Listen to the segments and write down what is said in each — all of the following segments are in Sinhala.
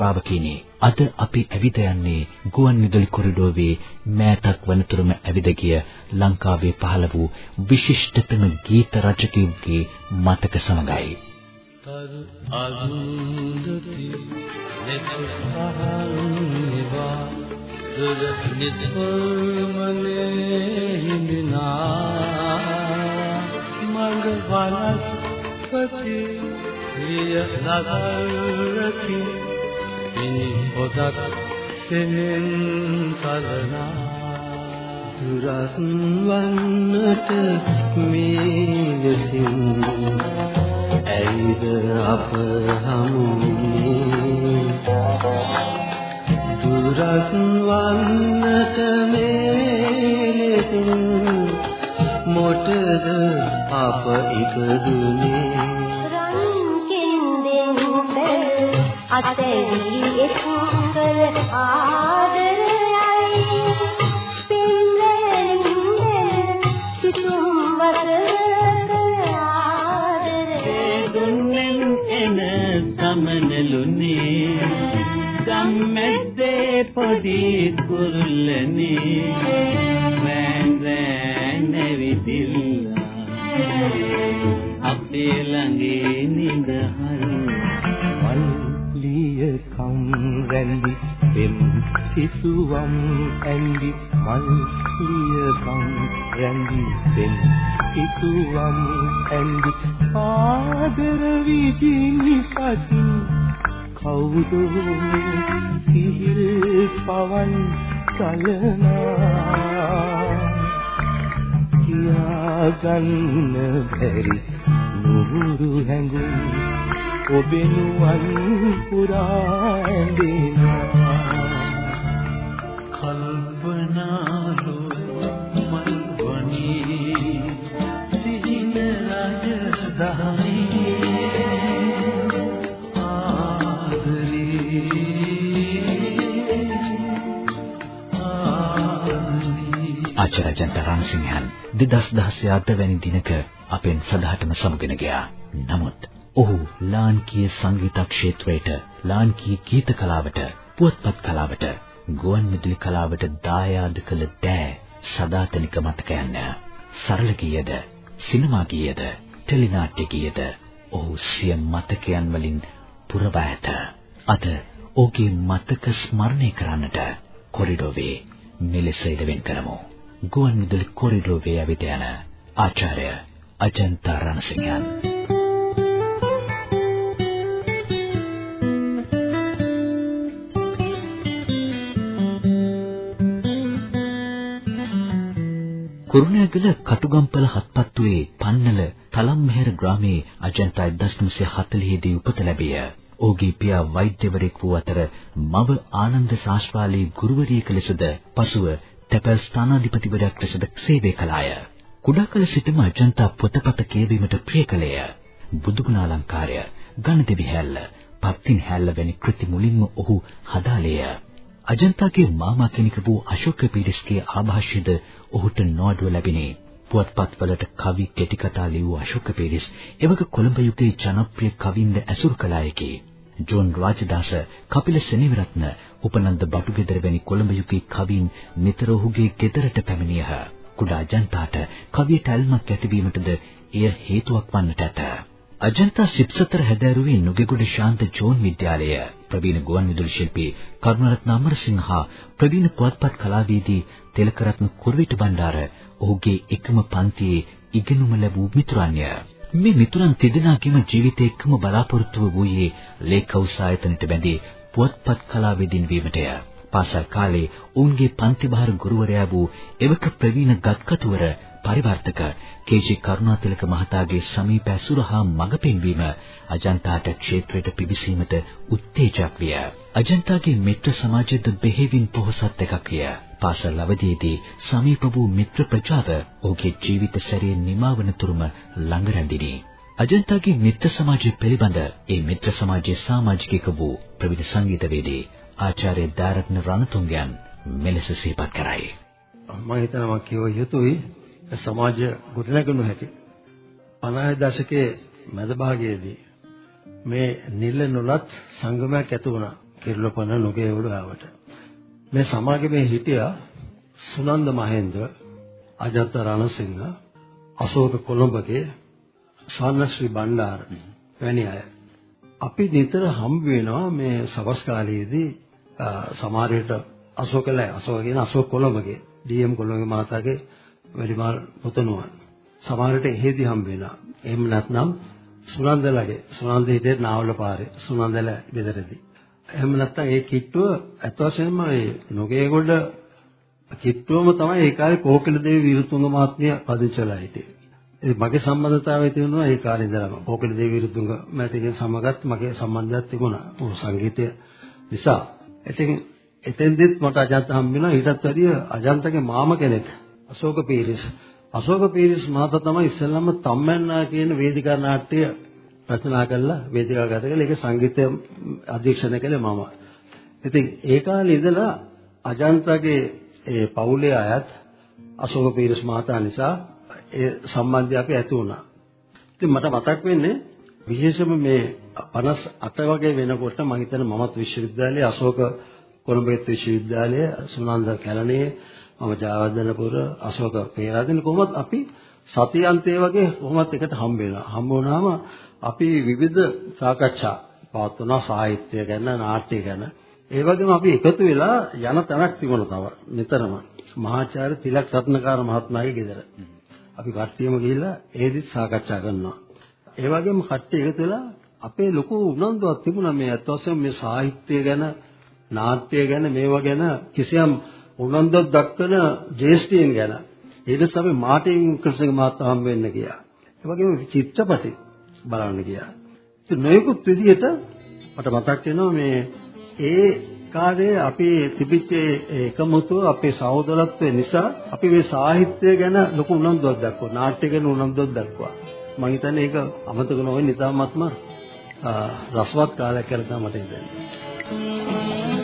ශ්‍රාවකීනි අද අපි ඇවිද යන්නේ ගුවන් විදුලි කොරිඩෝවේ මෑතක් වනතුරුම ඇවිද ගිය ලංකාවේ පහළ වූ විශිෂ්ටතම ගීත රචකයෙකුගේ මතක සමගයි. තරු අඳුති නෙතහල්නිවා දුර නිත්වමනේ හිඳිනා මඟ වනස්පති ලිය නගරති ඉනි පොදක් සෙනෙන් සලනා. දුරස් වන්නට මේ දෙසින් ඇයිද අප හමුනේ දුරස් වන්නට මේ දෙසින් මොටද අප ඉපදුනේ? අතැවි එක්කල ආදරයයි. පින්දෙන් සිතුම් වසක ආදරේ දුන්නෙන් එන සමනලුනේ ගම්මැද්දේ පොඩි කුරුල්ලනේ. වෑන් වෑන් නැවිදිල්ලා අපේ ළඟේ නිදහල් කම් රැඳි පෙම් සිසුවම් ඇඳි මල් ලියකම් රැඳි පෙම් සිසුවම් ඇඳි ආදර විජිනි පති කවුද සිහිල් පවන් සලනා? කියා ගන්න බැරි නුහුරු හැඟුම් ඔබෙනුවන් පුරා ඇඳෙනවා කල්පනාලු මල්වනී සිහින රජධානී ආචාර්යජන්ත රණසිංහන් 2016 වැනි දිනක අපෙන් සදාටම සමුගෙන ගියා. නමුත් ඔහු ලාංකීය සංගීත ක්ෂේත්‍රයට, ලාංකීය ගීත කලාවට, පුවත්පත් කලාවට, ගුවන් විදුලි කලාවට දායාද කළ දෑ සදාතනික මතකයන්. සරල ගීයද, සිනමා ගීයද, ටෙලිනාට්‍ය ගීයද ඔහු සිය මතකයන් වලින් පුරවා ඇත. අද ඔහුගේ මතක ස්මරණය කරන්නට කොරිඩෝවේ මෙලෙස ඉදවෙන් කරමු. ගුවන් විදුලි කොරිඩෝවේ ඇවිත් යන ආචාර්ය අජන්ත රණසිංහන් කුරුණෑගල කටුගම්පල හත්පත්තුවේ පන්නල තලම්මෙහෙර ග්‍රාමයේ අජන්තා 1940 දී උපත ලැබිය. ඔහුගේ පියා වෛද්‍යවරයෙක් වූ අතර මව ආනන්ද ශාස්ත්‍රාලේ ගුරුවරියක ලෙසද පසුව තැපැල් ස්ථානාධිපතිවරයෙක් ලෙසද සේවය කළාය. කුඩා කල සිටම අජන්තා පොතපත කියවීමට ප්‍රිය කළේය. බුදුගුණ අලංකාරය, ගණදෙවි හැල්ල, පත්තින් හැල්ල වැනි කෘති මුලින්ම ඔහු හදාලේය. අජන්තාගේ මාමා කෙනෙකු වූ අශෝක පීරිස්ගේ ආభాෂයද ඔහුට නොඅඩුව ලැබිනේ. පුවත්පත්වලට කවි කෙටි කතා ලියූ අශෝක පීරිස් එවක කොළඹ යුගයේ ජනප්‍රිය කවින්ද ඇසුරු කළායකි. ජෝන් රාජදාස, කපිල සෙනෙවිරත්න, උපනන්ද බටුගෙදර වැනි කොළඹ යුගයේ කවින් නිතර ඔහුගේ ගෙදරට පැමිණියහ. කුඩා ජනතාවට කවියට ඇල්මක් ඇතිවීමටද එය හේතුවක් වන්නට ඇත. අජන්තා සිප්සතර හැදෑරුවේ නුගේගොඩ ශාන්ත ජෝන් විද්‍යාලය ප්‍රවීණ ගුවන් විදුලි ශිල්පී කරුණරත්න අමරසිංහ හා ප්‍රවීණ පුවත්පත් කලාවේදී තිලකරත්න කුරුවිට බණ්ඩාර ඔහුගේ එකම පන්තියේ ඉගෙනුම ලැබූ මිතුරන්ය. මේ මිතුරන් තිදෙනාගේම ජීවිතයේ එකම බලාපොරොත්තුව වූයේ ලේකවුස් ආයතනයට බැඳී පුවත්පත් කලාවේදීන් වීමටය. පාසල් කාලේ ඔවුන්ගේ පන්තිභාර ගුරුවරයා වූ එවක ප්‍රවීණ ගත්කටුවර පරිවර්තක කේජී කරුණාතිලක මහතාගේ සමීප ඇසුර හා මඟ පෙන්වීම අජන්තාට ක්ෂේත්‍රයට පිවිසීමට උත්තේජයක් විය. අජන්තාගේ මිත්‍ර සමාජයද බෙහෙවින් පොහොසත් එකක් විය. පාසල් අවදීදී සමීප වූ මිත්‍ර ප්‍රජාව ඔහුගේ ජීවිත සැරේ නිමවන තුරුම ළඟ රැඳිනි. අජන්තාගේ මිත්‍ර සමාජය පිළිබඳ ඒ මිත්‍ර සමාජයේ සමාජිකයෙක් වූ ප්‍රවීණ සංගීතවේදී ආචාර්ය දාරත්න රණතුංගයන් මෙලෙස සිහිපත් කරයි. මම හිතනවා කියව යුතුයි සමාජ ගොඩනැගුණු හැටි 50 දශකයේ මැද භාගයේදී මේ නිල නොලත් සංගමයක් ඇති වුණා කිරුළපන නොගේවලු ආවට. මේ සමාගමේ හිටියා සුනන්ද මහේන්ද්‍ර, අජන්ත රණසිංහ, අශෝක කොළඹගේ ස්වර්ණශ්‍රී බණ්ඩාර වැනි අය. අපි නිතර හම්බ වෙනවා මේ සවස් කාලයේදී සමහර විට අශෝකලයි අශෝක කියන අශෝක කොළඹගේ ඩීඑම් කොළඹගේ මහතාගේ වැඩිමාල් පුතණුවන්. සමහර විට එහෙදි හම්බ වෙනවා. එහෙම නැත්නම් සුනන්දලගේ සුනන්ද හිතේ නාවල පාරේ සුනන්දල ගෙදරදී. එහෙම නැත්නම් ඒ කිට්ටුව අත් වශයෙන්ම ඒ නොගේගොඩ කිට්ටුවම තමයි ඒ කාලේ කෝකිල දේවී විරුතුංග මහත්මිය පදිංචිලා හිටියේ. ඒ මගේ සම්බන්ධතාවය තිබුණා ඒ කාලේ ඉඳලම. කෝකිල දේවී විරුතුංග මහත්මියගෙන් සමගත් මගේ සම්බන්ධයක් තිබුණා. ਉਹ සංගීතය නිසා. ඉතින් එතෙන්දෙත් මට අජන්ත හම්බ වෙනවා. ඊටත් වැඩිය අජන්තගේ මාම කෙනෙක් අශෝක පීරිස්. අශෝක පීරිස් මහතා තමයි ඉස්සෙල්ලාම තම්මැන්නා කියන වේදිකා නාට්‍ය රචනා කළා වේදිකාව ගත කළා. ඒක සංගීතය අධ්‍යක්ෂණය කළේ මම. ඉතින් ඒ කාලේ ඉඳලා අජන්තගේ ඒ පවුලේ අයත් අශෝක පීරිස් මහතා නිසා ඒ සම්බන්ධය අපි ඇති වුණා. ඉතින් මට මතක් වෙන්නේ විශේෂම මේ 58 වගේ වෙනකොට මම හිතන්නේ මමත් විශ්වවිද්‍යාලයේ අශෝක කොළඹ විශ්වවිද්‍යාලයේ සුනන්ද කැලණියේ මම ජයවර්ධනපුර අශෝක පේරාදෙන කොහොමත් අපි සතියන්තයේ වගේ කොහොමත් එකට හම්බ වෙනවා. හම්බ වුණාම අපි විවිධ සාකච්ඡා පවත්වනවා සාහිත්‍ය ගැන නාට්‍ය ගැන. ඒ වගේම අපි එකතු වෙලා යන තැනක් තිබුණා තව නිතරම. මහාචාර්ය තිලක් රත්නකාර මහත්මයාගේ ගෙදර. අපි කට්ටියම ගිහිල්ලා ඒදිත් සාකච්ඡා කරනවා. ඒ වගේම කට්ටිය එකතු වෙලා අපේ ලොකු උනන්දුවක් තිබුණා මේ අත් වශයෙන් මේ සාහිත්‍ය ගැන නාට්‍ය ගැන මේවා ගැන කිසියම් උනන්දුවක් දක්වන ජේෂ්ඨීන් ගැන ඊට අපි මාටින් ක්‍රිස්ටගේ මහත්මයා හම් වෙන්න ගියා. ඒ වගේම චිත්‍රපටි බලන්න ගියා. ඉතින් නොයෙකුත් විදිහට මට මතක් වෙනවා මේ ඒ කාලේ අපි තිබිච්ච එකමුතුව අපේ සහෝදරත්වය නිසා අපි මේ සාහිත්‍ය ගැන ලොකු උනන්දුවක් දක්වුවා. නාට්‍ය ගැන උනන්දුවක් දක්වුවා. මම හිතන්නේ ඒක අමතක නොවෙන්න ඉතාමත්ම රසවත් කාලයක් කියලා තමයි මට හිතෙන්නේ.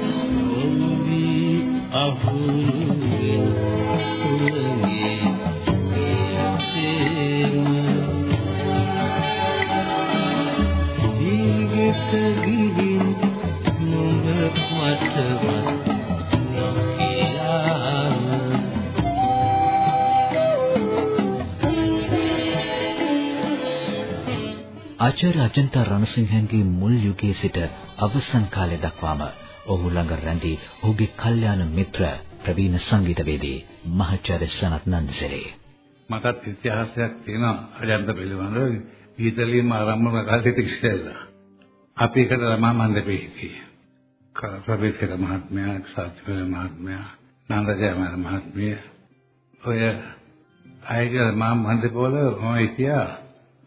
ආචාර්ය අජන්තා රණසිංහන්ගේ මුල් යුගයේ සිට අවසන් කාලය දක්වාම ඔහු ළඟ රැඳි ඔහුගේ කල්යාණ මිත්‍ර ප්‍රවීණ සංගීතවේදී මහාචාර්ය සනත් නන්දසිරි. මටත් ඉතිහාසයක් තියෙනවා අජන්ත පිළිබඳව ගීතලියම ආරම්භ කාලේ ඉස්සෙල්ලා. අපි එකට රමා මන්දපේ හිටියේ. කරපිටක මහත්මයා, සත්‍ය මහත්මයා, නන්දජයමන මහත්මිය ඔය අයගේ මා මන්දපෝල මම හිටියා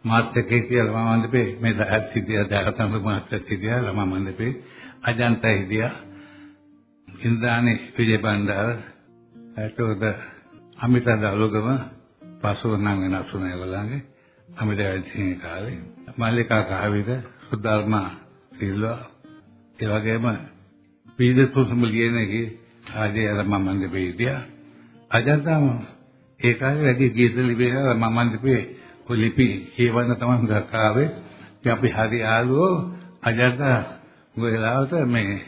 මාත් එක්ක කියලා ළමා මණ්ඩපේ මේ දහත් සිටියා දහතම මාත් සිටියා ළමා මණ්ඩපේ අජන්ත හිටියා ඉන්දානේ විජය බණ්ඩාර එතකොට අමිත දලුගම පසුව නම් වෙනස් වුණා ඒගොල්ලන්ගේ අමිත වැඩිසිංහ කාලේ මල්ලිකා කහවිද සුධර්මා සිල්වා ඒ වගේම පීඩිත පුසුමුලියනගේ ආදී ළමා මණ්ඩපේ හිටියා අජන්තම ඒ කාලේ වැඩි ගීත ලිපිලා ළමා මණ්ඩපේ ඔය ලිපි කියවන්න තමයි ගාවේ. ඉතින් අපි හරි ආලුවෝ අජන්ත වෙලාවට මේ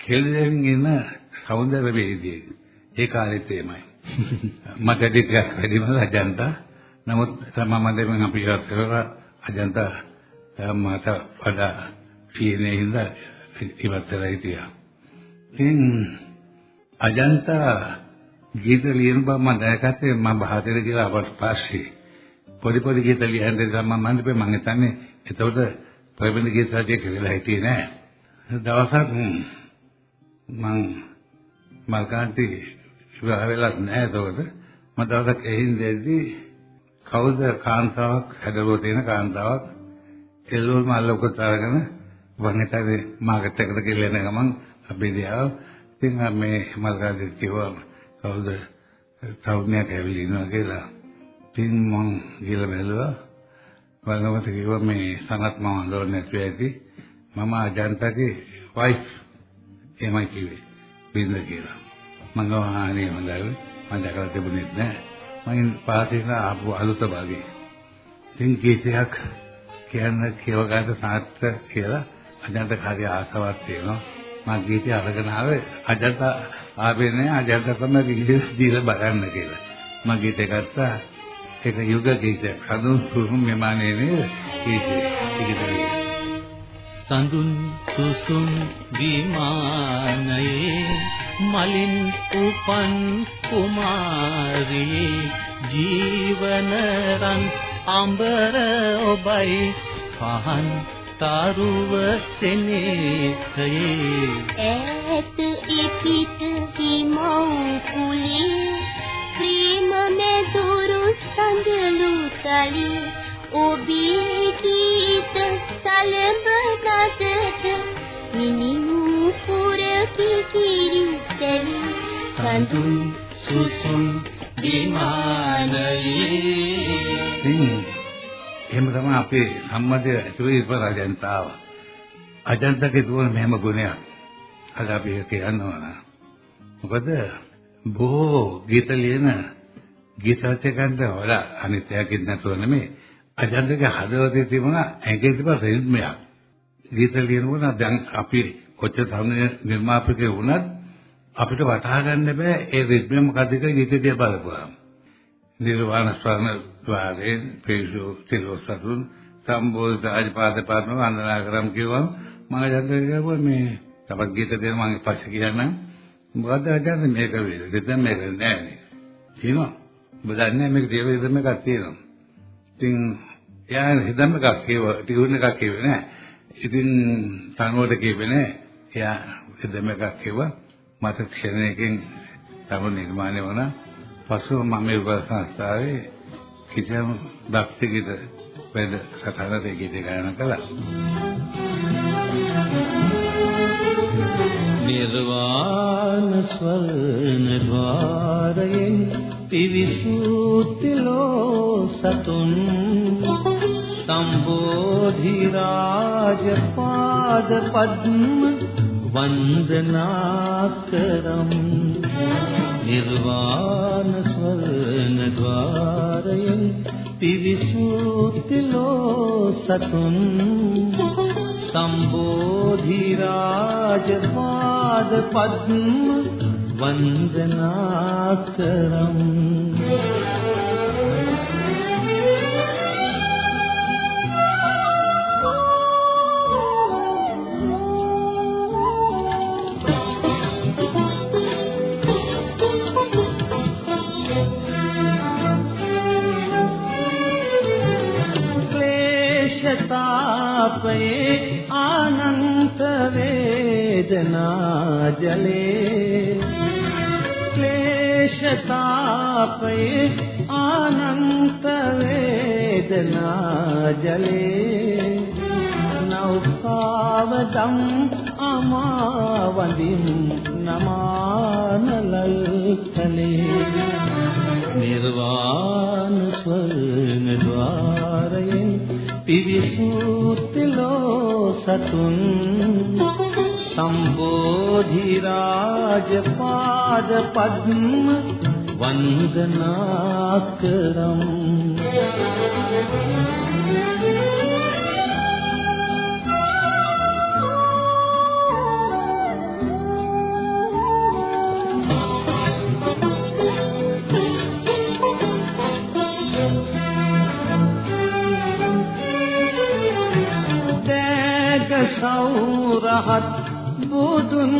කෙල්ලෙන් ඉන්න సౌందර්ය වේදියේ. ඒ කාලෙත් එමය. මට ටිකක් වැඩිම අජන්ත. නමුත් තමම දෙමන් අපි ඉවත් කරලා අජන්ත මට වඩා සීනේ හින්දා ඉවත් කරලා හිටියා. ඉතින් අජන්ත ගීත ලියන බව මම දැනගත්තේ මම බහතර කියලා අපට පස්සේ පොඩි පොඩි ගීත ලියන්න සම්බන්ධ වෙයි මම හිතන්නේ එතකොට ප්‍රවීණ ගීත රචකයෙක් වෙලා හිටියේ නෑ දවසක් මම මල්කාන්ති විවාහ වෙලා නෑ එතකොට මම දවසක් එහින් දෙද්දී කවුද කාන්තාවක් හැදලා තියෙන කාන්තාවක් එල්ලෝල් මල්ලකට අරගෙන වං හිතේ මාකට් එකට ගිහලා එන ගමන් අපි දිහා ඉතින් මේ මල්කාන්ති කිව්වා කවුද සෞම්‍යයක් ඇවිල්ලා ඉන්නවා කියලා ඉතින් මං ගිහලා බැලුවා. බලනකොට කිව්වා මේ සනත් මම අඳුරන්නේ නැතුව ඇති. මම අජන්තගේ වයිෆ් එමයි කිව්වේ. බින්ද කියලා. මං ගාවා අනේ හොඳයි. මම දැකලා තිබුණේ නැහැ. මම පාතින ආපු අලුත භාගේ. ඉතින් කීසයක් කියන්න කියව ගන්න සාර්ථක කියලා අජන්ත කාර්ය ආසාවක් තියෙනවා. මම ගීතය අරගෙන ආවේ අජන්ත ආවේ නෑ අජන්ත තමයි ගීතය දීලා බලන්න කියලා. මම ගීතය ගත්තා ඒක යුග ගීතයක්. සඳුන් සුසුම් මෙමානේ නේද? ගීතය. ඒක සඳුන් සුසුම් විමානයේ මලින් උපන් කුමාරී ජීවන රන් අඹර ඔබයි පහන් තරුව සෙනෙහයේ ඈත ඉපිට හිමව් කුලේ ප්‍රේම මෙදුරු සඳලු තලි ඔබේ ගීත සලඹ නදට මිනිමු පුර කිකිරි සැවි සඳුන් සුසුම් විමානයේ ඉතින් එහෙම තමයි අපේ සම්මතය ඇතුලේ ඉපර අජන්තාව. අජන්තගේ දුවන මෙහෙම ගුණයක්. අද අපි ඒක කියනවා. මොකද බොහෝ ගීත ලියන ගීත රචකයන්ට වඩා අනිත්‍යකින් නැතුව නෙමෙයි අජන්තගේ හදවතේ තිබුණ ඇඟේ තිබුණ රිද්මයක්. ගීත ලියනකොට දැන් අපි කොච්චර තරුණ නිර්මාපකයෝ වුණත් අපිට වටහා ගන්න බෑ ඒ රිද්මය මොකද්ද කියලා ගීත දිහා බලපුවාම. නිර්වාණ ස්වර්ණ ద్వාරේ පේසු තිලෝසතුන් සම්බෝධ ආජපාද පාදම වන්දනා කරම් කිව්වම මම ජන්තේ කියුවා මේ තවත් ගීත දෙන්න මම පස්සේ කියන්නම් මොකද්ද අජන්ත මේක වේද දෙතන් මේක නෑ නේ තියෙනවා ඔබ දන්නේ මේක දේව දෙතන් එකක් තියෙනවා ඉතින් එයා හිතන්න එකක් කියව ටියුන් එකක් කියවේ නෑ. ඉතින් තනුවට කියවේ නෑ. එයා දෙතන් එකක් කිව්වා මට ක්ෂණයකින් තම නිර්මාණය වුණා. පසුව මම මේ සංස්ථාවේ කිසියම් භක්ති ගීත වැඩ සටහනක ගීත ගායනා කළා. නිර්වාණ ස්වර්ණ ద్వාරයෙන් පිවිසුතිලෝ සතුන් සම්බෝධි රාජ පාද පද්ම වන්දනා කරම් නිර්වාණ ස්වර්ණ ద్వාරයෙන් පිවිසුතිලෝ සතුන් සම්බෝධි රාජ පාද පද්ම වන්දනා කරම් තාපයේ ආනන්ත වේදනා ජලේ තාපයේ ආනන්ත වේදනා ජලේ නෞකාව දම් අමාවදින් නමානලල් කලේ නිර්වාණ ස්වර්ණ ద్వාරයෙන් පිවිසුතිලෝ සතුන් සම්බෝධි රාජ පාද පද්ම වන්දනා කරම් සෞරහත් බුදුන්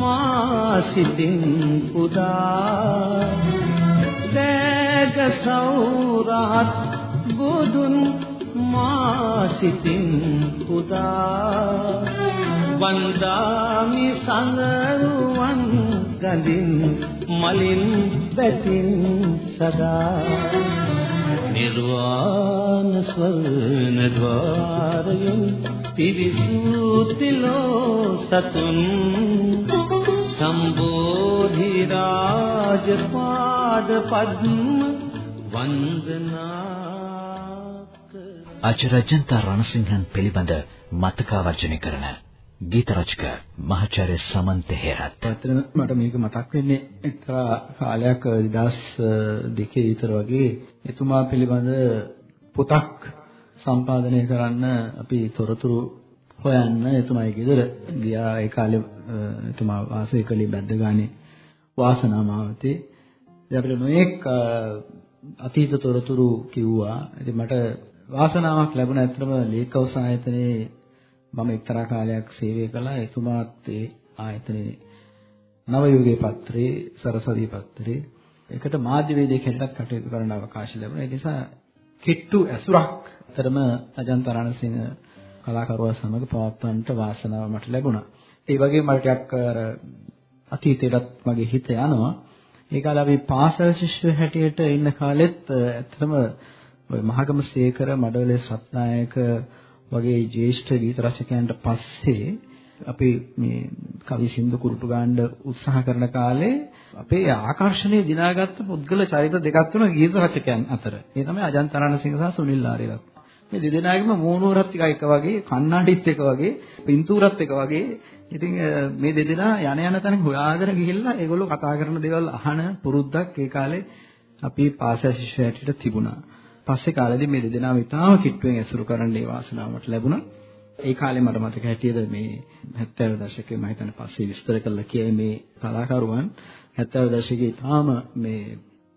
මා සිතින් පුදා සෞරහත් බුදුන් මා සිතින් පුදා. වන්දාමි සංගරුවන් ගඳින් මලින් බැතින් සදා. නිර්වාණ ස්වර්ණ ద్వාරයෙන් පිවිසුතිලෝ සතුන් සම්බෝධි රාජ පාද පද්ම වන්දනා ආචාර්යජන්තා රණසිංහන් පිළිබඳ මතකාවර්ජනය කරන ගීත රචක මහාචාර්ය සමන්ත හේරත්. ඇත්තටම මට මේක මතක් වෙන්නේ එක්තරා කාලයක් 2002 විතර වගේ එතුමා පිළිබඳ පොතක් සම්පාදනය කරන්න අපි තොරතුරු හොයන්න එතුමායි ගෙදර ගියා ඒ කාලේ එතුමා වාසය කළේ බද්දගානේ වාසනාමාවතේ. ඉතින් අපිට නොඑක් අතීත තොරතුරු කිව්වා. ඉතින් මට වාසනාවක් ලැබුණ ඇත්තම ලේකවුස් ආයතනයේ මම එක්තරා කාලයක් සේවය කළා. එතුමාත් ඒ ආයතනයේ නව යුගයේ පත්‍රයේ සරසවි පත්‍රයේ ඒකට මාධ්‍ය වේදිකයකට කටයුතු කරන්න අවකාශ ලැබුණා. ඒ නිසා කිට්ටු ඇසුරක් අතරම අජන්ත රණසිංහ කලාකරුවා සමග පවත්වන්නට වාසනාව මට ලැබුණා. ඒ වගේම මට ටිකක් අර අතීතයටත් මගේ හිත යනවා. ඒ කාලේ අපි පාසල් ශිෂ්‍ය හැටියට ඉන්න කාලෙත් ඇත්තටම ඔය මහගම සේකර මඩවලේ සත්නායක වගේ ජ්‍යෙෂ්ඨ ගීත රචකයන්ට පස්සේ අපි මේ කවි සින්දු කුරුටු ගන්න උත්සාහ කරන කාලේ අපේ ආකර්ෂණය දිනාගත්ත පුද්ගල චරිත දෙකක් තුන ගීත රචකයන් අතර. ඒ තමයි අජන්ත රණසිංහ සහ සුනිල් ආරියරත්න. මේ දෙදෙනාගේම මූණුවරත් ටික එක වගේ, කන්නාඩිත් එක වගේ, පින්තූරත් එක වගේ. ඉතින් මේ දෙදෙනා යන යන තැන හොයාගෙන ගිහිල්ලා ඒගොල්ලෝ කතා කරන දේවල් අහන පුරුද්දක් ඒ කාලේ අපි පාසල් ශිෂ්‍ය හැටියට තිබුණා. පස්සේ කාලෙදී මේ දෙදෙනාම ඉතාම කිට්ටුවෙන් ඇසුරු කරන්න ඒ වාසනාවට ලැබුණා. ඒ කාලේ මට මතක හැටියට මේ 70 දශකයේ මම හිතන්නේ පස්සේ විස්තර කළා කියයි මේ කලාකරුවන් 70 දශකයේ තාම මේ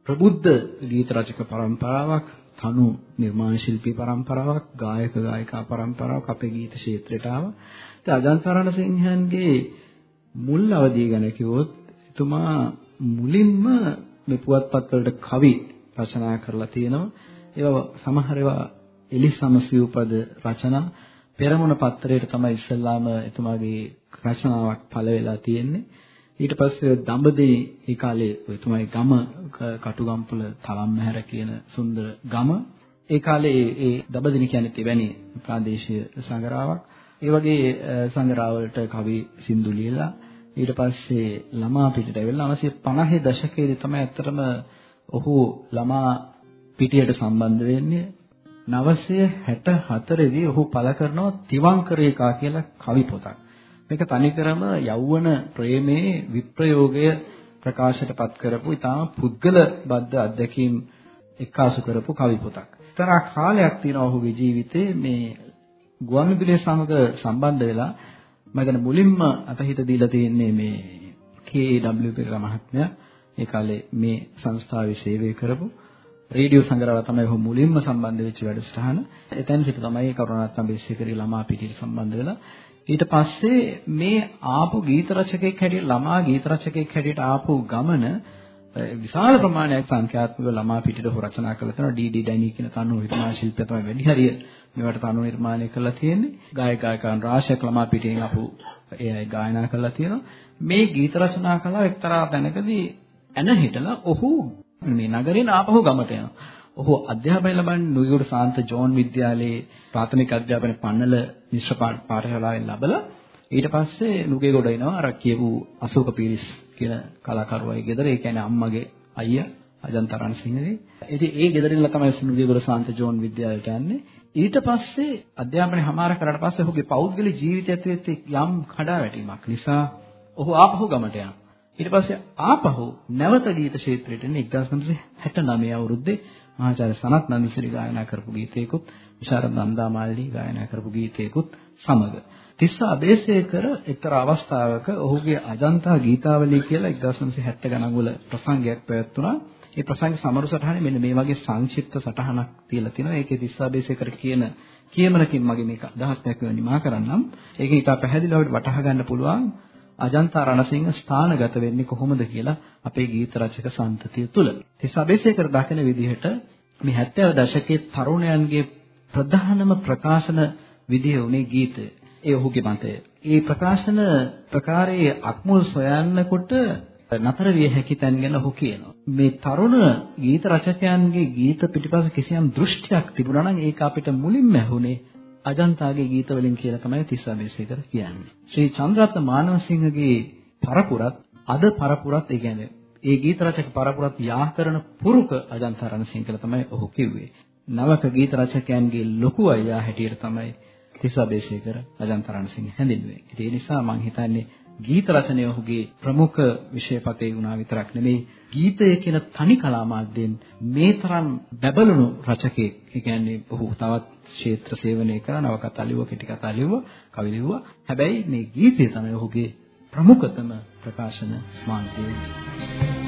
ප්‍රබුද්ධ ගීත රචක පරම්පරාවක් තනු නිර්මාණ ශිල්පී පරම්පරාවක් ගායක ගායිකා පරම්පරාවක් අපේ ගීත ක්ෂේත්‍රයට ආවා. ඉතින් අජන්තරණ සිංහයන්ගේ මුල් අවධිය ගැන කිව්වොත් එතුමා මුලින්ම මේ පුවත්පත් වලට කවි රචනා කරලා තියෙනවා. ඒවා සමහර ඒවා එලි සමසිව්පද රචනා පෙරමුණ පත්‍රයට තමයි ඉස්සල්ලාම එතුමාගේ රචනාවක් පළ වෙලා තියෙන්නේ. ඊට පස්සේ දඹදෙනි ඒ කාලේ එතුමාගේ ගම කටුගම්පල තලම්මහැර කියන සුන්දර ගම. ඒ කාලේ ඒ දඹදෙනි කියන්නේ එවැනි ප්‍රාදේශීය සංගරාවක්. ඒ වගේ සංගරාවලට කවි සින්දු ලියලා ඊට පස්සේ ළමා පිටට ඇවිල්ලා 1950 දශකයේදී තමයි ඇත්තටම ඔහු ළමා පිටියට සම්බන්ධ වෙන්නේ 964 දී ඔහු පළ කරනවා තිවංකරේකා කියලා කවි පොතක්. මේක තනිකරම යෞවන ප්‍රේමයේ විප්‍රයෝගය ප්‍රකාශයටපත් කරපු ඉතාම පුද්ගල බද්ධ අත්දැකීම් එක්කාසු කරපු කවි පොතක්. තරහ කාලයක් තියෙනවා ඔහුගේ ජීවිතේ මේ ගුවන්විදුලිය සමග සම්බන්ධ වෙලා මම දැන් මුලින්ම අතහිත දීලා තියෙන්නේ මේ KW පෙරේරා මහත්මයා ඒ කාලේ මේ සංස්ථාවේ සේවය කරපු රේඩියෝ සංග්‍රහව තමයි ඔහු මුලින්ම සම්බන්ධ වෙච්ච වැඩසටහන. එතෙන් සිට තමයි කරුණාරත්න බේසිකරි ළමා පිටියට සම්බන්ධ වෙලා ඊට පස්සේ මේ ආපු ගීත රචකයෙක් හැටියට ළමා ගීත රචකයෙක් හැටියට ආපු ගමන විශාල ප්‍රමාණයක් සංඛ්‍යාත්මක ළමා පිටියට හො රචනා කරලා තියෙනවා ඩී.ඩී. ඩැනී කියන තනුව නිර්මාණ ශිල්පියා තමයි වැඩි හරිය මේවට තනුව නිර්මාණය කරලා තියෙන්නේ ගායක ගායකයන් රාශියක් ළමා පිටියෙන් ආපු ඒ අය ගායනා කරලා තියෙනවා මේ ගීත රචනා කලාව එක්තරා තැනකදී එන හිටලා ඔහු මේ නගරේන ආපහු ගමට යනවා. ඔහු අධ්‍යාපනය ලබන්නේ නුයුරු සාන්ත ජෝන් විද්‍යාලයේ ප්‍රාථමික අධ්‍යාපන පන්නල මිශ්‍ර පාඨශාලාවෙන් ලැබලා ඊට පස්සේ නුගේගොඩ එනවා අර කියපු අශෝක පීරිස් කියන කලාකරුවයි ගෙදර. ඒ කියන්නේ අම්මගේ අයියා අජන්ත රණසිංහගේ. ඉතින් ඒ ගෙදරින්ලා තමයි නුගේගොඩ සාන්ත ජෝන් විද්‍යාලයට යන්නේ. ඊට පස්සේ අධ්‍යාපනය හමාර කරලා පස්සේ ඔහුගේ පෞද්ගලික ජීවිතය ඇතුළත යම් කඩාවැටීමක් නිසා ඔහු ආපහු ගමට යනවා. ඊට පස්සේ ආපහු නැවත ගීත ක්ෂේත්‍රයට එන්නේ 1969 අවුරුද්දේ මහාචාර්ය සනත් නන්දිසිරි ගායනා කරපු ගීතයකුත් විශාරද නන්දාමාලි ගායනා කරපු ගීතයකුත් සමග තිස්ස අබේසේකර එක්තරා අවස්ථාවක ඔහුගේ අජන්තා ගීතාවලිය කියලා 1970 ගණන් වල ප්‍රසංගයක් පැවැත්වුණා. ඒ ප්‍රසංග සමරු සටහනේ මෙන්න මේ වගේ සංක්ෂිප්ත සටහනක් තියලා තිනවා. ඒකේ තිස්ස අබේසේකර කියන කියමනකින් මගේ මේක අදහස් දැක්වෙන නිමා කරන්නම්. ඒක ඊට පැහැදිලිව අපිට වටහා ගන්න පුළුවන් අජන්තා රණසිංහ ස්ථානගත වෙන්නේ කොහොමද කියලා අපේ ගීත රචක සම්තතිය තුල. තිස්ස අබේසේකර දකින විදිහට මේ 70 දශකයේ තරුණයන්ගේ ප්‍රධානම ප්‍රකාශන විදිහ උනේ ගීතය. ඒ ඔහුගේ මතය. ඒ ප්‍රකාශන ප්‍රකාරයේ අක්මුල් සොයන්නකොට නතර විය හැකි තැන් ගැන ඔහු කියනවා. මේ තරුණ ගීත රචකයන්ගේ ගීත පිටිපස්ස කිසියම් දෘෂ්ටියක් තිබුණා නම් ඒක අපිට මුලින්ම ඇහුනේ අජන්තාගේ ගීත වලින් කියලා තමයි තිස්සා බේසේකර කියන්නේ. ශ්‍රී චන්ද්‍රරත්න මානවසිංහගේ පරපුරත් අද පරපුරත් ඒ කියන්නේ ඒ ගීත රචක පරපුරත් යා කරන පුරුක අජන්තා රණසිංහ කියලා තමයි ඔහු කිව්වේ. නවක ගීත රචකයන්ගේ ලොකු අයියා හැටියට තමයි තිස්සා බේසේකර අජන්තා රණසිංහ හැඳින්වෙන්නේ. ඒ නිසා මම හිතන්නේ ගීත රචනය ඔහුගේ ප්‍රමුඛ විෂයපතේ වුණා විතරක් නෙමෙයි ගීතය කියන තනි කලා මාධ්‍යයෙන් මේ තරම් බබළුණු රචකයෙක් ඒ කියන්නේ ඔහු තවත් ක්ෂේත්‍ර සේවනය කරන නවකතා ලිව්වා කෙටි කතා ලිව්වා කවි ලිව්වා හැබැයි මේ ගීතය තමයි ඔහුගේ ප්‍රමුඛතම ප්‍රකාශන මාධ්‍යය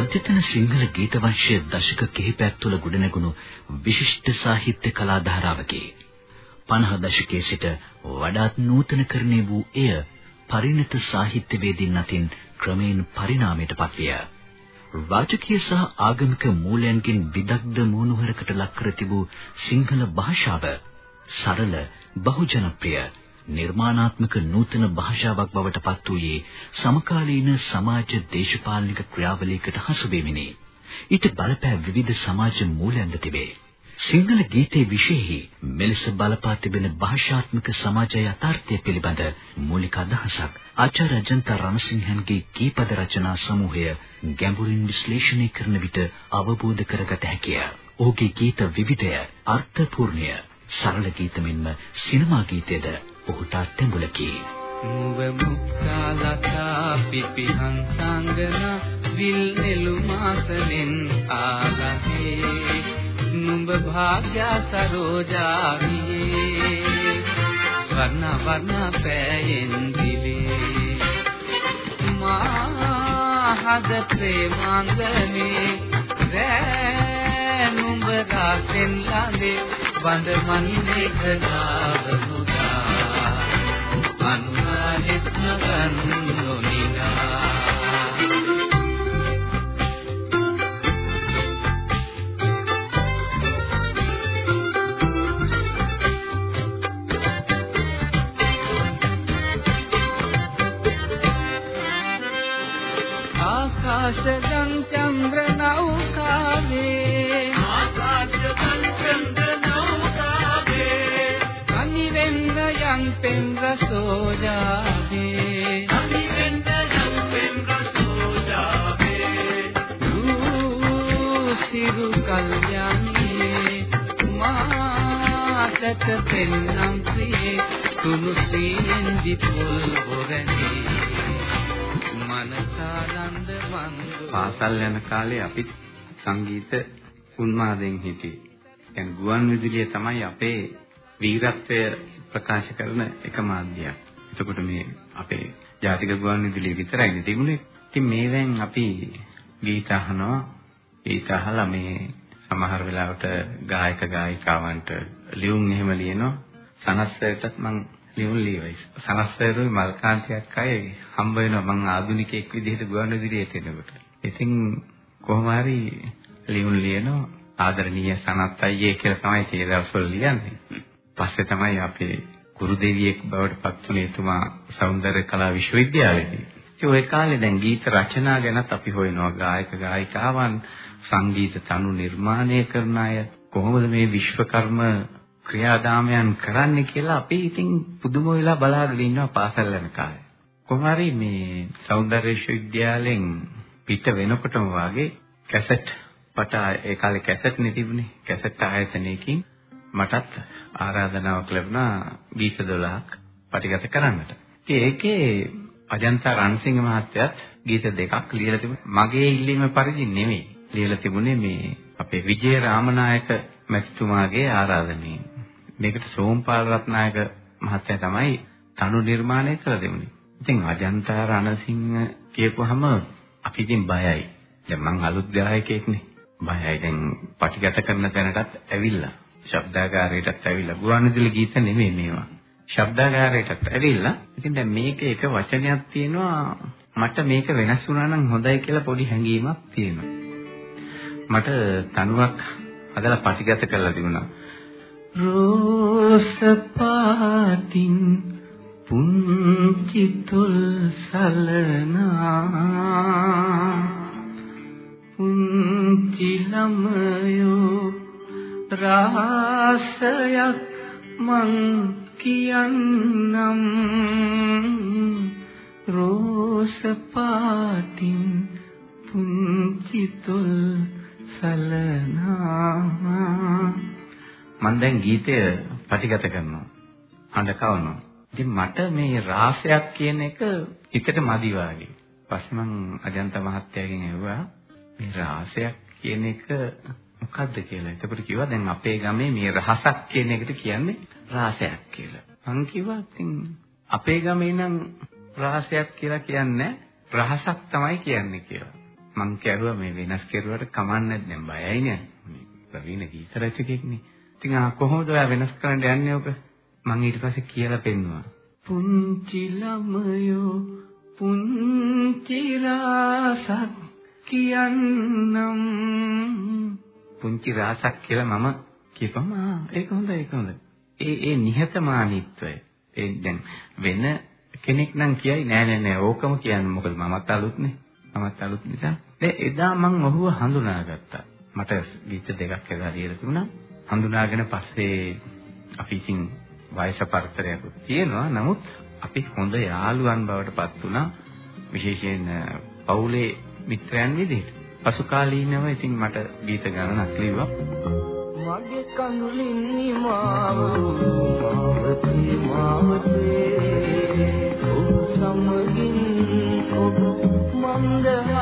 අධ්‍යතන සිංහල ගීත වංශය දශක කිහිපයක් තුළ ගොඩනැගුණු විශිෂ්ට සාහිත්‍ය කලා ධාරාවකි. 50 දශකයේ සිට වඩාත් නූතනකරණය වූ එය පරිණත සාහිත්‍යවේදීන් අතින් ක්‍රමයෙන් පරිණාමයට පත්විය. රාජකීය සහ ආගමික මූලයන්ගෙන් විදග්ධ මෝනුහරකට ලක් කර තිබූ සිංහල භාෂාව සරල බහුජනප්‍රිය නිර්මාණාත්මක නූතන භාෂාවක් බවට පත් වූයේ සමකාලීන සමාජ දේශපාලනික ක්‍රියාවලියකට හසු වෙමිනි. ඊට බලපෑ විවිධ සමාජ මූලයන්ද තිබේ. සිංහල ගීතයේ විශේෂයි මෙලෙස බලපා තිබෙන භාෂාත්මක සමාජ යථාර්ථය පිළිබඳ මූලික අදහසක් ආචාර්ය අජන්ත රණසිංහන්ගේ ගීපද රචනා සමූහය ගැඹුරින් විශ්ලේෂණය කරන විට අවබෝධ කරගත හැකිය. ඔහුගේ ගීත විවිධය අර්ථපූර්ණය සරල ගීත මෙන්ම සිනමා ගීතයද ඔහුට අත්ඹුලකි. නුඹ මුක්කාලතා පිපිහං සංගන විල් නෙළුමාසනෙන් ආගහේ. නුඹ භාග්‍ය සරෝජාවියේ වර්ණ වර්ණ පෑයෙන් දිලේ. මා හද ප්‍රේමාංගනේ රෑ නුඹ රාසෙන් ළඟේ බඳ මනිනේ කලාවනු අනුනානෙත්ම ගන්නොනිනා ආකාශගං චන්ද්‍ර මාසත පෙන්නම් ප්‍රියේ තුනු සීන් දිපුල් බොරණී මනසානන්ද වන්දු පාසල් යන කාලේ අපි සංගීත උන්මාදයෙන් හිටියේ. يعني ගුවන් විදුලිය තමයි අපේ වීරත්වය ප්‍රකාශ කරන එක මාධ්‍යයක්. එතකොට මේ අපේ ජාතික ගුවන් විදුලිය විතරයි තිබුණේ. ඉතින් මේවෙන් අපි ගීත අහනවා. ගීත අහලා මේ සමහර වෙලාවට ගායක ගායිකාවන්ට ලියුම් එහෙම ලියනවා. සනස්සයටත් මම ලියුම් ලියවයි. සනස්සයරුයි මල්කාන්තියක් අය හම්බ වෙනවා මං ආදුනිකයෙක් විදිහට ගුවන් විදුලියට එනකොට. ඉතින් කොහොම හරි ලියුම් ලියනවා ආදරණීය සනත් අයියේ කියලා තමයි ඒ දවස්වල ලියන්නේ. පස්සේ තමයි අපේ ගුරු දෙවියෙක් බවට පත් වුණේ එතුමා සෞන්දර්ය කලා විශ්වවිද්‍යාලයේදී. ඒ ඔය කාලේ දැන් ගීත රචනා ගැනත් අපි හොයනවා ගායක ගායිකාවන් සංගීත තනු නිර්මාණය කරන අය කොහොමද මේ විශ්වකර්ම ක්‍රියාදාමයන් කරන්නේ කියලා අපි ඉතින් පුදුම වෙලා බලාගෙන ඉන්නවා පාසල් යන කාලේ. කොහොම හරි මේ සෞන්දර්ය විශ්වවිද්‍යාලෙන් පිට වෙනකොටම වාගේ කැසට් පට ඒ කාලේ කැසට් නේ තිබුණේ. කැසට් ආයතනයකින් මටත් ආරාධනාවක් ලැබුණා ගීත 12ක් පටිගත කරන්නට. ඉතින් ඒකේ අජන්ත රන්සිංහ මහත්තයාත් ගීත දෙකක් ලියලා තිබුණා. මගේ ඉල්ලීම පරිදි නෙමෙයි. ලියලා තිබුණේ මේ අපේ විජය රාමනායක මැතිතුමාගේ ආරාධනෙන්. මේකට සෝම්පාල රත්නායක මහත්තයා තමයි තනු නිර්මාණය කළ දෙන්නේ. ඉතින් අජන්ත රණසිංහ කියපුවාම අපි ඉතින් බයයි. දැන් මං අලුත් ගායකයෙක්නේ. බයයි දැන් පටිගත කරන තැනටත් ඇවිල්ලා. ශබ්දාගාරයටත් ඇවිල්ලා ගුවන්විදුලි ගීත නෙමෙයි මේවා. ශබ්දාගාරයටත් ඇවිල්ලා ඉතින් දැන් මේක එක වචනයක් තියෙනවා මට මේක වෙනස් වුණා නම් හොඳයි කියලා පොඩි හැඟීමක් තියෙනවා. මට තනුවක් හදලා පටිගත කරලා තිබුණා. රෝස පාටින් පුංචි තුල් සලනා පුංචි ළමයෝ රාසයක් මං කියන්නම් රෝස පාටින් පුංචි තුල් සලනා මම දැන් ගීතය පටිගත කරනවා හඬ කවනවා. ඉතින් මට මේ රාසයක් කියන එක හිතට මදි වාගේ. පස්සේ මං අජන්ත මහත්තයාගෙන් ඇහුවා මේ රාසයක් කියන එක මොකද්ද කියලා. එතකොට කිව්වා දැන් අපේ ගමේ මේ රහසක් කියන එකට කියන්නේ රාසයක් කියලා. මං කිව්වා ඉතින් අපේ ගමේ නම් රහසයක් කියලා කියන්නේ රහසක් තමයි කියන්නේ කියලා. මං කියුවා මේ වෙනස් කෙරුවට කමන්නේ දැන් බයයි නේ. මේ ප්‍රවීණ ගීත රචකෙක්නේ. ඉතින් ආ කොහොමද ඔයා වෙනස් කරන්න යන්නේ ඔබ? මං ඊට පස්සේ කියලා පෙන්නුවා. පුංචි ළමයෝ පුංචි රාසක් කියන්නම් පුංචි රාසක් කියලා මම කියපම ඒක හොඳයි ඒක හොඳයි. ඒ ඒ නිහතමානීත්වය ඒ දැන් වෙන කෙනෙක් නම් කියයි නෑ නෑ නෑ ඕකම කියන්නේ මොකද මමත් අලුත්නේ. මමත් අලුත් නිසා. දැන් එදා මං ඔහුව හඳුනාගත්තා. මට ගීත දෙකක් එදා ලියලා තිබුණා. හඳුනාගෙන පස්සේ අපි ඉතින් වයස පරතරයක් තියෙනවා. නමුත් අපි හොඳ යාළුවන් බවට පත් වුණා. විශේෂයෙන් පවුලේ මිත්‍රයන් විදිහට. පසු කාලීනව ඉතින් මට ගීත ගණනක් ලිව්වා. මගේ කඳුලින් නිමාව මාවතේ මාවතේ ඔබ සමගින් ඔබ මන්දහාසින්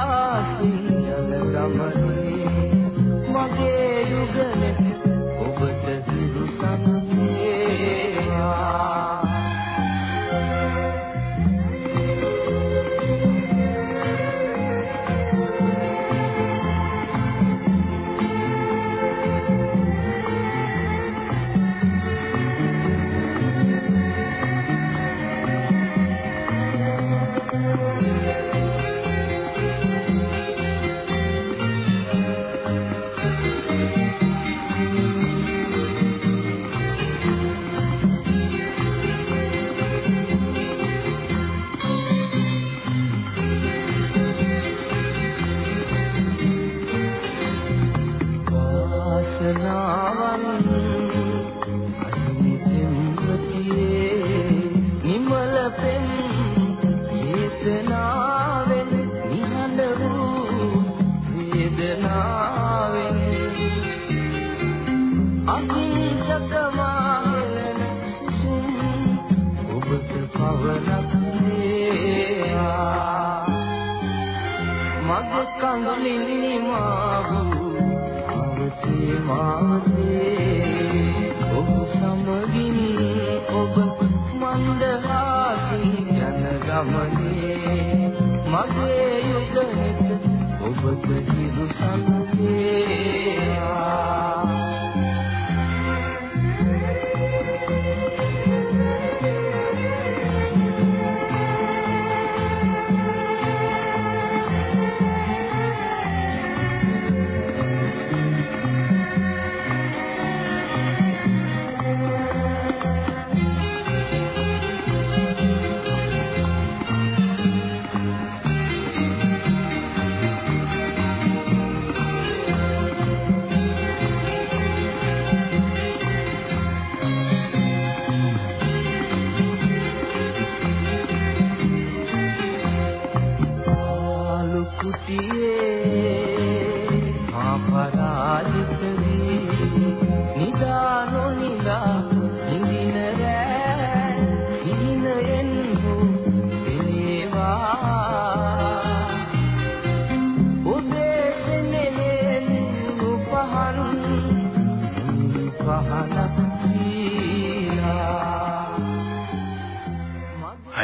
ඔබට හිරු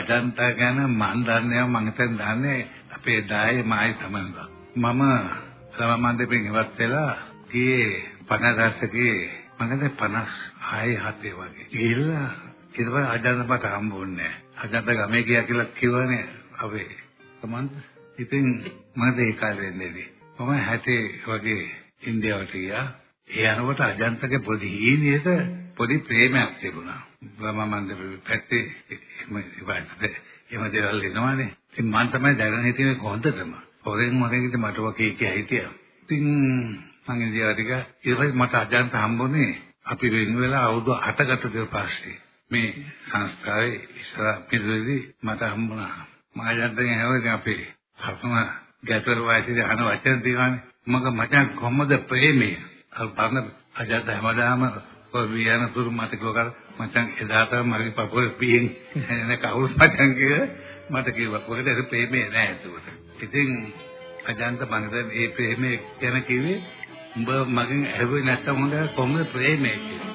අජන්ත ගැන මන් දන්නේ මම හිතන් දන්නේ අපේ දායේ මායි තමයි. මම සමමන්දපෙන් ඉවත් වෙලා ගියේ 50 දශකයේ මම හිතන්නේ 56 7 වගේ. ගිහිල්ලා ඊට පස්සේ අජන්ත මට හම්බුන්නේ නැහැ. අජන්ත ගමේ ගියා කියලා කිව්වනේ අපේ. සමන්ත ඉතින් මම ඒ කාලේ ඉඳේදී මම 60 වගේ ඉන්දියාවට ගියා. ඒ අනුවට අජන්තගේ පොඩි හීනියක පොඩි ප්‍රේමයක් තිබුණා. මම පැත්තේ එහෙම ඉවයිද එහෙම දේවල් එනවානේ. ඉතින් මම තමයි දැනගෙන හිටියේ කොහොඳටම. හොරෙන් මගෙන් මට වගේ කිය හිටියා. ඉතින් මම ඉන්දියාවට ගියා. ඊට පස්සේ මට අජන්ත හම්බුනේ අපි වෙන වෙලා අවුරුදු 8කට විතර පස්සේ. මේ සංස්ථාවේ ඉස්සර පිළිවෙලදී මට හම්බුණා. මම අජන්තගෙන් ඇහුවා අපේ අපම ගැටවල වයසේදී අහන වචන තියෙනවානේ. මග මචං කොහොමද ප්‍රේමය? අර බලන්න අජන්ත හැමදාම ඔය වියන තුරු මට කිව්ව කර මචං එදාට මගේ පපුව පියෙන් එන කවුරු මචං කියලා මට කිව්වා. මොකද ඒක ප්‍රේමේ නෑ ඒකට. ඉතින් අජන්ත මනද ඒ ප්‍රේමේ ගැන කිව්වේ උඹ මගෙන් ඇහුවේ නැත්නම් හොඳ කොහොමද ප්‍රේමේ කියලා.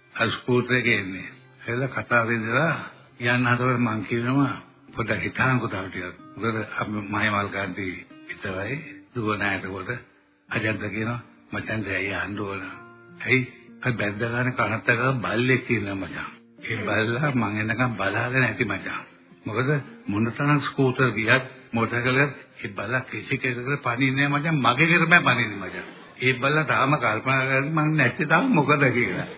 අර ස්කූටර් එකේ එන්නේ. එළ කතා වෙදලා යන්න හදවල මං කියනවා පොඩ්ඩක් හිතාන්කෝ තව ටිකක්. මොකද අපි මහේමල් කාන්ති විතරයි දුව නැහැ එතකොට අජන්ත කියනවා මචං දැන් යන්න ඕන. ඇයි? අර බැද්ද ගන්න කනත් එක බල්ලෙක් ඉන්නවා මචං. ඒ බල්ලා මං එනකම් බලාගෙන ඇති මචං. මොකද මොනතරම් ස්කූටර් ගියත් මොටර් එකකට ඒ බල්ලා කිසි කෙනෙකුට පණින්නේ නැහැ මචං මගේ කරමයි පණින්නේ මචං. ඒ බල්ලා තාම කල්පනා කරන්නේ මං නැත්තේ තාම මොකද කියලා.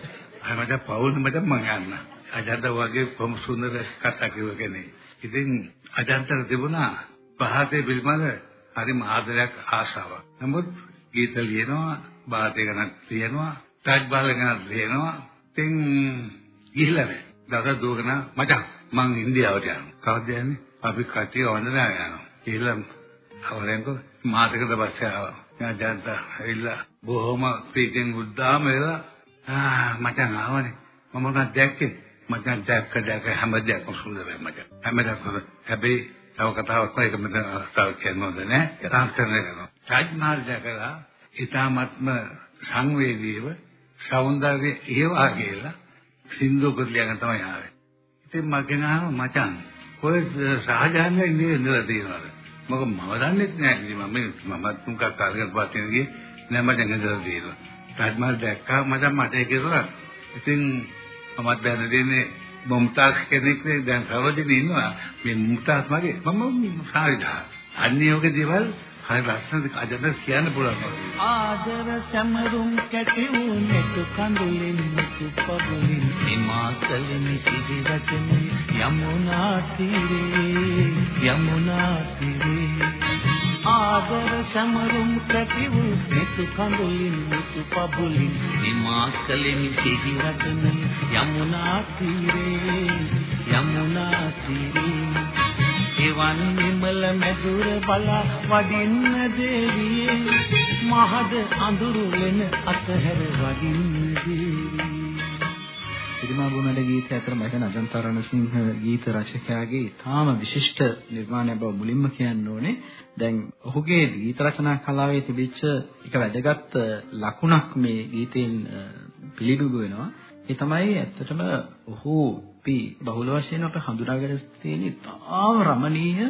අය මට පවුල් මචං මං යන්න. අජන්ත වගේ කොහොම සුන්දර කතා කිව්ව කෙනෙක්. ඉතින් අජන්තට තිබුණා පහතේ පිළිබඳ හරිම ආදරයක් ආශාවක්. නමුත් ගීත ලියනවා, බාතේ ගණන් ලියනවා, ටච් බාල් ගණන් ලියනවා. ඉතින් ගිහිල්ලා නැහැ. දවස් දුවගෙන මචං මං ඉන්දියාවට යනවා. කවද්ද යන්නේ? අපි කට්ටිය වන්දනා යනවා. කියලා අවරෙන්කෝ මාසයකට පස්සේ ආවා. ඥාජන්ත ඇවිල්ලා බොහොම ප්‍රීතියෙන් උද්දාම වෙලා ආ මචං ආවනේ. මම මොකක්ද දැක්කේ? මචං දැක්ක දැක්ක හැමදේම සුන්දරයි මචං. හැමදේම හැබැයි තව කතාවක් ඒක මෙතන අවස්ථාවක් කියනවද නෑ? ට්‍රාන්ස්ෆර් කරනවා. තාජ් මහල් දැකලා ඊටාත්ම සංවේදීව సౌందර්ය ඒවා කියලා සින්දු කුලියන් තමයි ආවේ. ඉතින් මගෙන් ආව මචං ඔය සහජාන්‍ය ඉන්නේ ඉඳලා තියෙනවද? මොකද මම දන්නේ නැහැ ඉතින් මම මමත් මුකක් කාර්යයක් පස්සේ ගියේ නෑ මචං ඉඳලා තියෙනවා. තාජ් මහල් දැක්කා මචං මට ඒක කියලා. ඉතින් මමත් දැන දෙන්නේ මුම්තාස් කෙනෙක් නේ දැන් සරෝජිනී ඉන්නවා. මේ මුම්තාස් මගේ මම සාරිදා. අන්නේ ඔගේ දේවල් හරි ලස්සනද අදට කියන්න පුළුවන්. ආදර සැමරුම් කැටි වූ නෙතු කඳුලින් නෙතු පබුලින් හිමාතලින් සිහි රචනි යමුනා තීරේ යමුනා තීරේ ආදර සැමරුම් කැටි වූ නෙතු කඳුලින් නෙතු පබුලින් හිමාතලින් සිහි රචනි යමුනා තීරේ යමුනා තීරේ. එවන් නිමල මැදුර බලා වඩින්න දේවියේ මහද අඳුරු වෙන අතහැර වඩින්න දේවියේ. සිරිමා බුනඩ ගීතය අතර මම හිතන අජන්ත රණසිංහ ගීත රචකයාගේ තාම විශිෂ්ට නිර්මාණයක් බව මුලින්ම කියන්න ඕනේ. දැන් ඔහුගේ ගීත රචනා කලාවේ තිබිච්ච එක වැදගත් ලකුණක් මේ ගීතයෙන් පිළිබිඹු වෙනවා. ඒ තමයි ඇත්තටම ඔහු අපි බහුල වශයෙන් අප හඳුනාගෙන තියෙන තාම රමණීය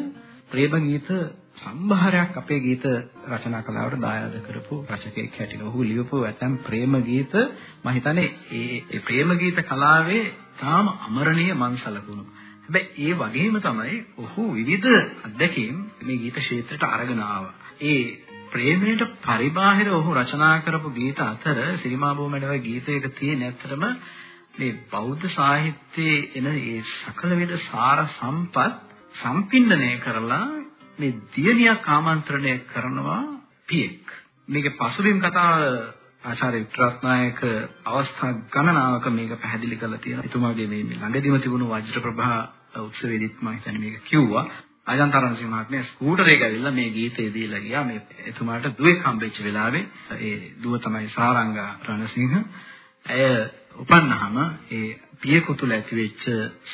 ප්‍රේම ගීත සම්භාරයක් අපේ ගීත රචනා කලාවට දායාද කරපු රචකයෙක් හැටියට ඔහු ලියපු ඇතම් ප්‍රේම ගීත මම හිතන්නේ ඒ ප්‍රේම ගීත කලාවේ තාම අමරණීය මං සලකුණු. හැබැයි ඒ වගේම තමයි ඔහු විවිධ අත්දැකීම් මේ ගීත ක්ෂේත්‍රයට අරගෙන ආවා. ඒ ප්‍රේමයට පරිබාහිර ඔහු රචනා කරපු ගීත අතර සිරිමා බෝමඩව ගීතයක තියෙන ඇත්තටම මේ බෞද්ධ සාහිත්‍යයේ එන ඒ සකල විද සාර සම්පත් සම්පින්දනය කරලා මේ දියණියක් ආමන්ත්‍රණය කරනවා පියෙක්. මේකේ පසුබිම් කතාව ආචාර්ය වික්‍රත්නායක අවස්ථා ගණනාවක මේක පැහැදිලි කරලා තියෙනවා. එතුමාගේ මේ ළඟදිම තිබුණු වජ්‍රප්‍රභා උත්සවයේදීත් මම හිතන්නේ මේක කිව්වා. අජන්තරන් සිංහ මහත්මයා ස්කූටර් එක ඇවිල්ලා මේ ගීතය දීලා ගියා. මේ එතුමාට දුවෙක් හම්බෙච්ච වෙලාවේ ඒ දුව තමයි සාරංගා රණසිංහ. ඇය උපන්නාම ඒ පියෙකු තුළ ඇතිවෙච්ච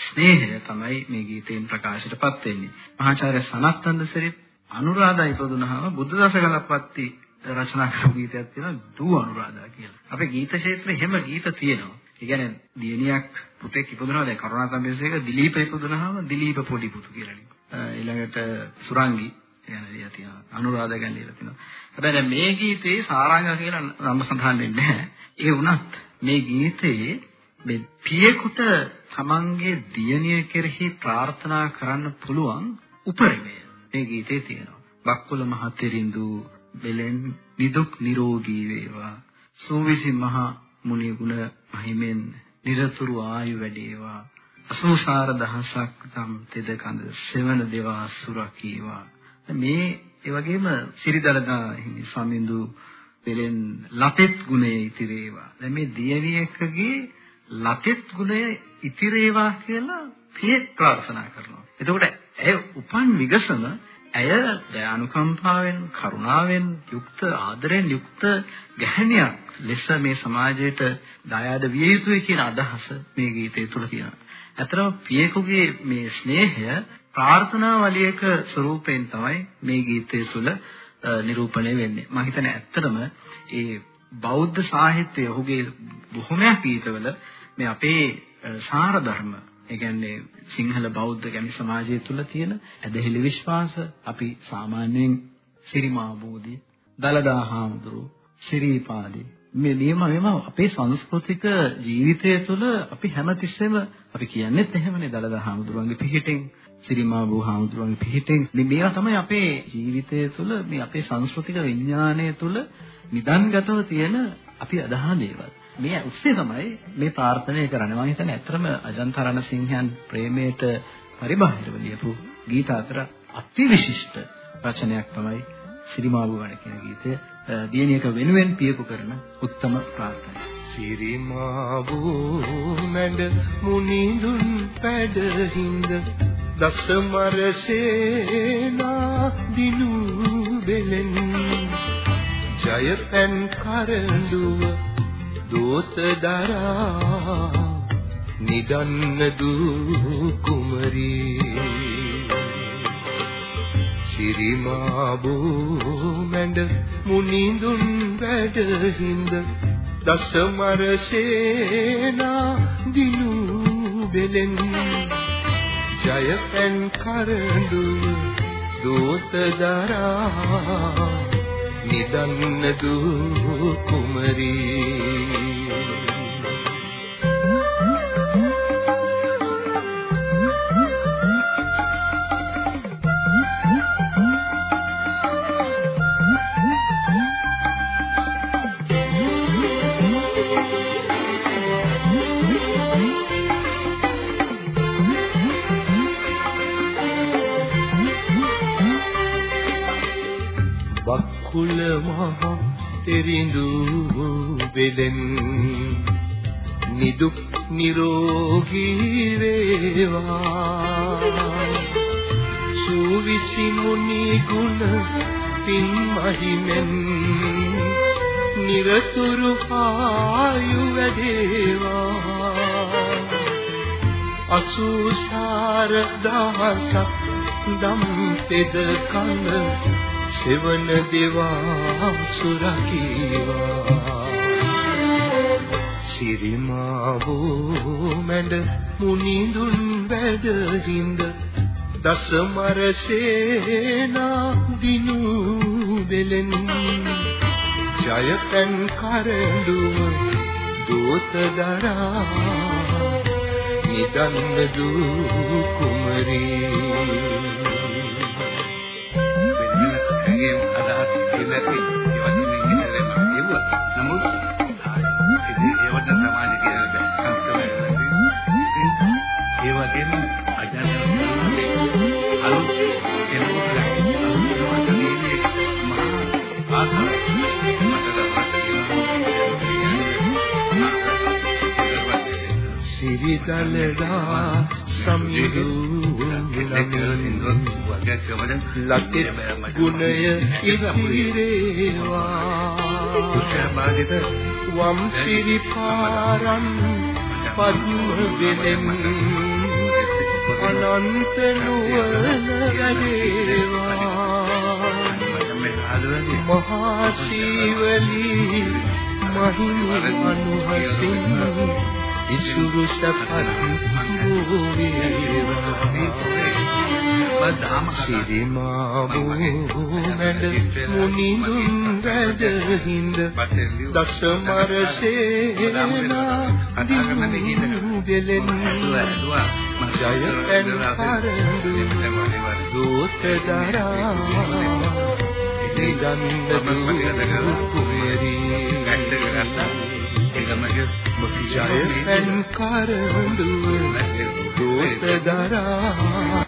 ස්නේහය තමයි මේ ගීතයෙන් ප්‍රකාශයටපත් වෙන්නේ. මහාචාර්ය සනත් සිරිත් අනුරාධා ඉපදුනහම බුද්ධ දසගලප්පත්ති රචනා කරපු ගීතයක් තියෙනවා දූ අනුරාධා කියලා. අපේ ගීත ක්ෂේත්‍රයේ හැම ගීත තියෙනවා. ඒ කියන්නේ දියණියක් පුතෙක් ඉපදුනවා දැන් කරුණාතම්බේසේක දිලීප ඉපදුනහම දිලීප පොඩි පුතු කියලා. ඊළඟට සුරංගි කියන ලියලා තියෙනවා. අනුරාධා ගැන ලියලා තියෙනවා. හැබැයි දැන් මේ ගීතේ සාරාංග කියලා නම සඳහන් වෙන්නේ නැහැ. ඒ වුණත් මේ ගීතයේ මේ පියෙකුට තමන්ගේ දියණිය කෙරෙහි ප්‍රාර්ථනා කරන්න පුළුවන් උපරිමය මේ ගීතේ තියෙනවා. බක්කුල මහතෙරිඳු බෙලෙන් නිදුක් නිරෝගී වේවා. සූවිසි මහා මුනි ගුණ මහිමෙන් නිරතුරු ආයු වැඩේවා. අසෝසාර දහසක් තම් තෙද කඳ සෙවන දේවා සුරකීවා. මේ ඒ වගේම සිරිදලදා හිමි සමිඳු පෙරෙන් ලතෙත් ගුණය ඉතිරේවා. දැන් මේ දියණියකගේ ලතෙත් ගුණය ඉතිරේවා කියලා පියෙක් ප්‍රාර්ථනා කරනවා. එතකොට ඇය උපන් විගසම ඇය දයානුකම්පාවෙන් කරුණාවෙන් යුක්ත ආදරෙන් යුක්ත ගැහණියක් ලෙස මේ සමාජයට දායාද විය යුතුයි කියන අදහස මේ ගීතය තුළ තියෙනවා. ඇතරම පියෙකුගේ මේ ස්නේහය ප්‍රාර්ථනා වලියක ස්වරූපයෙන් තමයි මේ ගීතය තුළ නිරූපණය වෙන්නේ. මම හිතන්නේ ඇත්තටම ඒ බෞද්ධ සාහිත්‍යය ඔහුගේ බොහොමයක් ගීතවල මේ අපේ සාර ධර්ම ඒ කියන්නේ සිංහල බෞද්ධ ගැමි සමාජය තුළ තියෙන ඇදහිලි විශ්වාස අපි සාමාන්‍යයෙන් සිරිමා බෝධි, දලදා හාමුදුරුවෝ, ශිරීපාදී මේ නියම මේම අපේ සංස්කෘතික ජීවිතය තුළ අපි හැමතිස්සෙම අපි කියන්නේත් එහෙමනේ දලදා හාමුදුරුවන්ගේ පිහිටෙන් සිරිමා බුහාමුදුරන්ගේ පිහිටෙන් මේවා තමයි අපේ ජීවිතය තුළ මේ අපේ සංස්කෘතික විඥානය තුළ නිදන්ගතව තියෙන අපි අදහන දේවල්. මේ උස්සේ තමයි මේ ප්‍රාර්ථනා කරන්නේ. මම හිතන්නේ ඇත්තටම අජන්ත රණසිංහයන් ප්‍රේමයට පරිබාහිරව ලියපු ගීත අතර අතිවිශිෂ්ට රචනයක් තමයි සිරිමා බුවන කියන ගීතය. දියණියක වෙනුවෙන් පියපු කරන උත්තම ප්‍රාර්ථනාව. සිරිමා වූ මැඩ මුනිඳුන් පැඩහිඳ දසමරසේනා දිනු බෙලෙන් ජය පෙන් කරඬුව දෝත දරා නිදන්න දූ කුමරී. සිරිමා බෝ මැඬ මුනිඳුන් වැඩහිඳ දසමරසේනා දිනු බෙලෙන් ජය පෙන් කරඬුව දෝත දරා නිදන්න දූ කුමරී. බෙලෙන් නිදුක් නිරෝගී වේවා. සූවිසි මුනි ගුණ පින් මහිමෙන් නිරතුරු ආයු වැඩේවා. අසුසාර දහසක් දම් පෙද කන සෙවන දෙවා සුරකීවා. සිරිමා වූ මැඩ මුනිඳුන් වැඩහිඳ දසමරසේනා දිනු බෙලෙන් ජය පෙන් කරඬුව දෝත දරා නිදන්න දූ කුමරී. නැති ඒවත් සිරිදලදා සමිඳු ලකෙත් ගුණය ඉතිරේවා වම් සිරිපාරන් පද්ම වෙලෙන් අනන්ත නුවණ වැඩේවා මහා සීවලී මහිම අනුහසින් ඉසුරු සපත් වූ වේවා සිරිමා වූනද මුනිඳුන් වැඩ හිඳ දසමර සේනා දිනු බෙලෙන් ජය පෙන් කරඳු දෝත දරා නිගන්ධ කුමේරි ජය. පෙන් කරඳු දෝත දරා